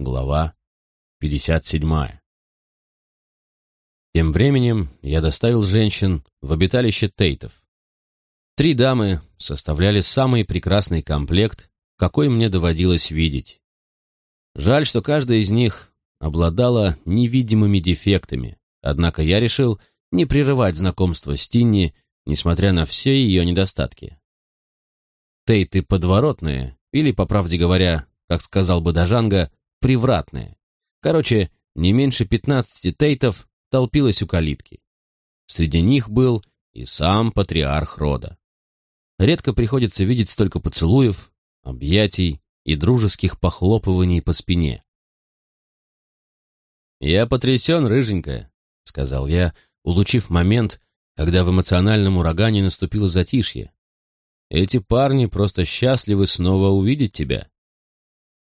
Глава 57. Тем временем я доставил женщин в обиталище Тейтов. Три дамы составляли самый прекрасный комплект, какой мне доводилось видеть. Жаль, что каждая из них обладала невидимыми дефектами, однако я решил не прерывать знакомство с Тинни, несмотря на все ее недостатки. Тейты подворотные, или, по правде говоря, как сказал бы Дажанга, привратные. Короче, не меньше пятнадцати тейтов толпилось у калитки. Среди них был и сам патриарх рода. Редко приходится видеть столько поцелуев, объятий и дружеских похлопываний по спине. «Я потрясен, рыженькая», — сказал я, улучив момент, когда в эмоциональном урагане наступило затишье. «Эти парни просто счастливы снова увидеть тебя».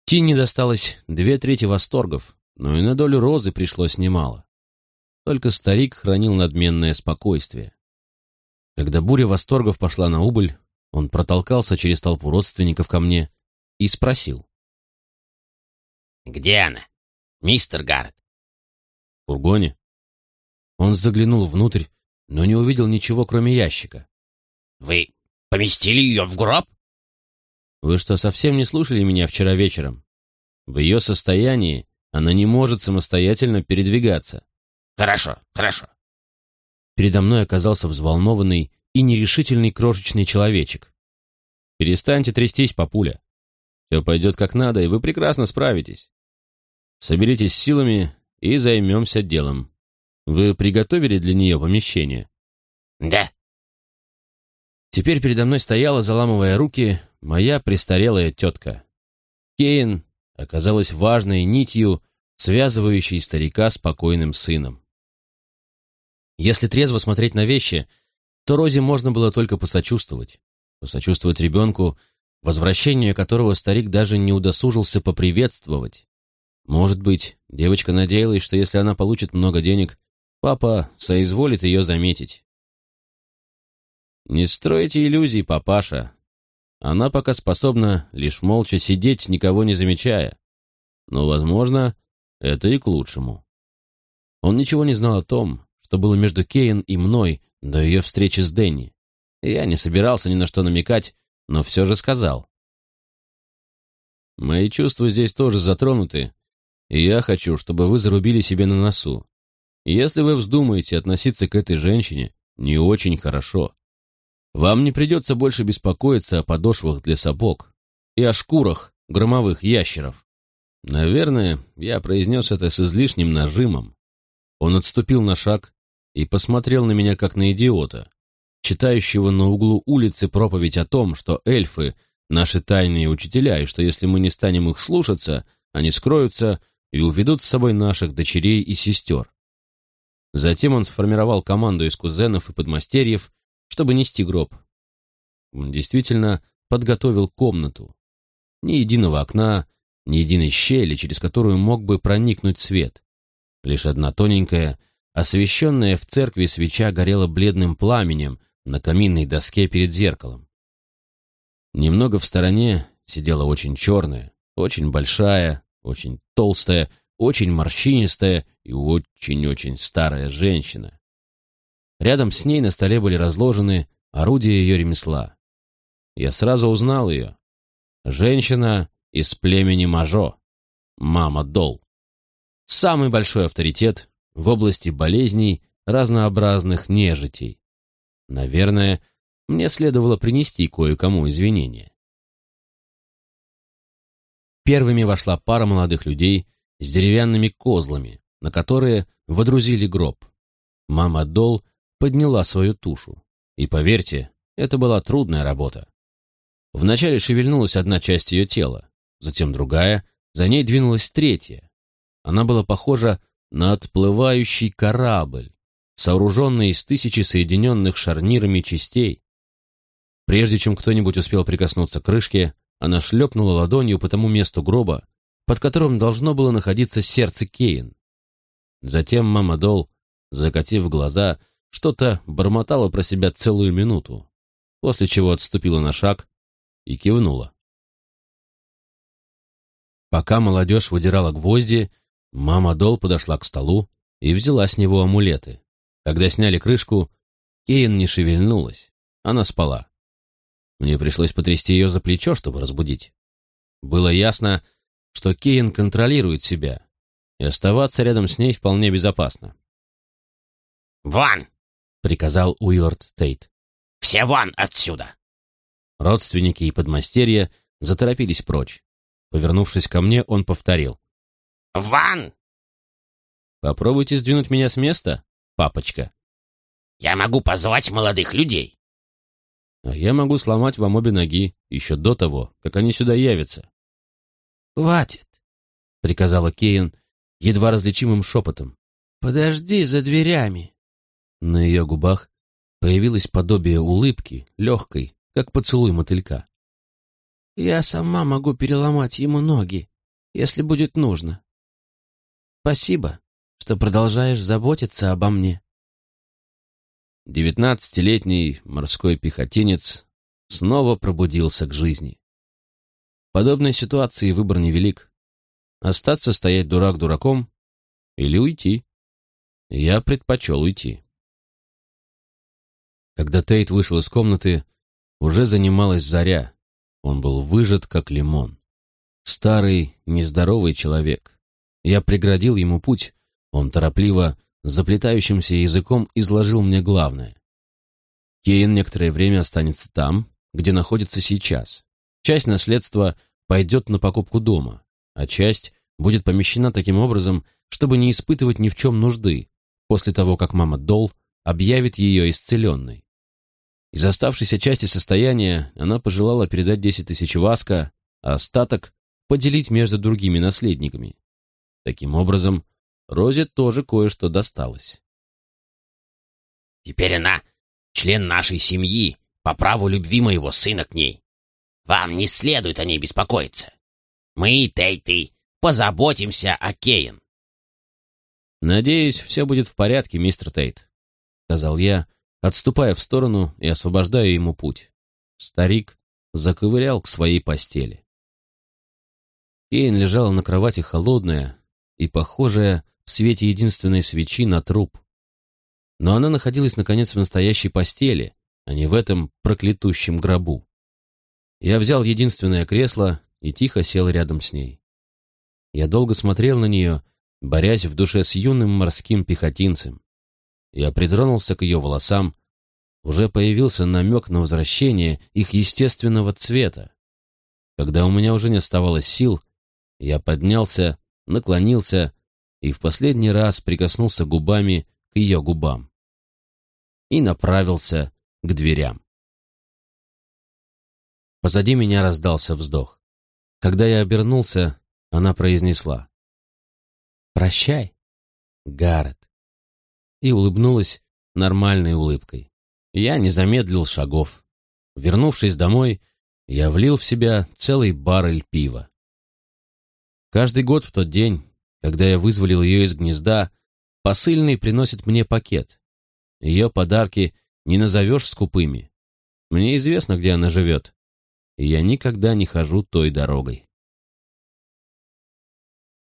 Тине досталось две трети восторгов, но и на долю Розы пришлось немало. Только старик хранил надменное спокойствие. Когда буря восторгов пошла на убыль, он протолкался через толпу родственников ко мне и спросил. «Где она, мистер Гаррет?» «В фургоне». Он заглянул внутрь, но не увидел ничего, кроме ящика. «Вы поместили ее в гроб?» «Вы что, совсем не слушали меня вчера вечером? В ее состоянии она не может самостоятельно передвигаться». «Хорошо, хорошо. Передо мной оказался взволнованный и нерешительный крошечный человечек. «Перестаньте трястись, папуля. Все пойдет как надо, и вы прекрасно справитесь. Соберитесь силами и займемся делом. Вы приготовили для нее помещение?» «Да». Теперь передо мной стояла, заламывая руки, моя престарелая тетка. Кейн оказалась важной нитью, связывающей старика с покойным сыном. Если трезво смотреть на вещи, то Розе можно было только посочувствовать. Посочувствовать ребенку, возвращение которого старик даже не удосужился поприветствовать. Может быть, девочка надеялась, что если она получит много денег, папа соизволит ее заметить. Не стройте иллюзий, папаша. Она пока способна лишь молча сидеть, никого не замечая. Но, возможно, это и к лучшему. Он ничего не знал о том, что было между Кейн и мной до ее встречи с Дэнни. Я не собирался ни на что намекать, но все же сказал. «Мои чувства здесь тоже затронуты, и я хочу, чтобы вы зарубили себе на носу. Если вы вздумаете относиться к этой женщине не очень хорошо, вам не придется больше беспокоиться о подошвах для сапог и о шкурах громовых ящеров. Наверное, я произнес это с излишним нажимом. Он отступил на шаг, и посмотрел на меня как на идиота, читающего на углу улицы проповедь о том, что эльфы — наши тайные учителя, и что если мы не станем их слушаться, они скроются и уведут с собой наших дочерей и сестер. Затем он сформировал команду из кузенов и подмастерьев, чтобы нести гроб. Он действительно подготовил комнату. Ни единого окна, ни единой щели, через которую мог бы проникнуть свет. Лишь одна тоненькая, Освещенная в церкви свеча горела бледным пламенем на каминной доске перед зеркалом. Немного в стороне сидела очень черная, очень большая, очень толстая, очень морщинистая и очень-очень старая женщина. Рядом с ней на столе были разложены орудия ее ремесла. Я сразу узнал ее. Женщина из племени Мажо, мама Дол. Самый большой авторитет в области болезней разнообразных нежитей. Наверное, мне следовало принести кое-кому извинения. Первыми вошла пара молодых людей с деревянными козлами, на которые водрузили гроб. Мама Дол подняла свою тушу. И поверьте, это была трудная работа. Вначале шевельнулась одна часть ее тела, затем другая, за ней двинулась третья. Она была похожа на отплывающий корабль, сооруженный из тысячи соединенных шарнирами частей. Прежде чем кто-нибудь успел прикоснуться к крышке, она шлепнула ладонью по тому месту гроба, под которым должно было находиться сердце Кейн. Затем мама Дол, закатив глаза, что-то бормотала про себя целую минуту, после чего отступила на шаг и кивнула. Пока молодежь выдирала гвозди, мама Дол подошла к столу и взяла с него амулеты. Когда сняли крышку, Кейн не шевельнулась. Она спала. Мне пришлось потрясти ее за плечо, чтобы разбудить. Было ясно, что Кейн контролирует себя, и оставаться рядом с ней вполне безопасно. «Вон!» — приказал Уиллард Тейт. «Все вон отсюда!» Родственники и подмастерья заторопились прочь. Повернувшись ко мне, он повторил. «Вон!» «Попробуйте сдвинуть меня с места, папочка». «Я могу позвать молодых людей». «А я могу сломать вам обе ноги еще до того, как они сюда явятся». «Хватит!» — приказала Кейн едва различимым шепотом. «Подожди за дверями!» На ее губах появилось подобие улыбки, легкой, как поцелуй мотылька. «Я сама могу переломать ему ноги, если будет нужно. Спасибо, что продолжаешь заботиться обо мне». Девятнадцатилетний морской пехотинец снова пробудился к жизни. Подобной ситуации выбор невелик. Остаться стоять дурак дураком или уйти. Я предпочел уйти. Когда Тейт вышел из комнаты, уже занималась заря. Он был выжат, как лимон. Старый, нездоровый человек. Я преградил ему путь. Он торопливо, заплетающимся языком изложил мне главное. Кейн некоторое время останется там, где находится сейчас. Часть наследства пойдет на покупку дома, а часть будет помещена таким образом, чтобы не испытывать ни в чем нужды, после того, как мама Дол объявит ее исцеленной. Из оставшейся части состояния она пожелала передать 10 тысяч васка, а остаток поделить между другими наследниками. Таким образом, Розе тоже кое-что досталось. «Теперь она член нашей семьи, по праву любви моего сына к ней. Вам не следует о ней беспокоиться. Мы, Тейты, позаботимся о Кейн». «Надеюсь, все будет в порядке, мистер Тейт», — сказал я, отступая в сторону и освобождая ему путь. Старик заковырял к своей постели. Кейн лежала на кровати холодная и похожая в свете единственной свечи на труп. Но она находилась, наконец, в настоящей постели, а не в этом проклятущем гробу. Я взял единственное кресло и тихо сел рядом с ней. Я долго смотрел на нее, борясь в душе с юным морским пехотинцем. Я притронулся к ее волосам. Уже появился намек на возвращение их естественного цвета. Когда у меня уже не оставалось сил, я поднялся, наклонился и в последний раз прикоснулся губами к ее губам. И направился к дверям. Позади меня раздался вздох. Когда я обернулся, она произнесла. «Прощай, Гаррет» и улыбнулась нормальной улыбкой. Я не замедлил шагов. Вернувшись домой, я влил в себя целый баррель пива. Каждый год в тот день, когда я вызволил ее из гнезда, посыльный приносит мне пакет. Ее подарки не назовешь скупыми. Мне известно, где она живет, и я никогда не хожу той дорогой.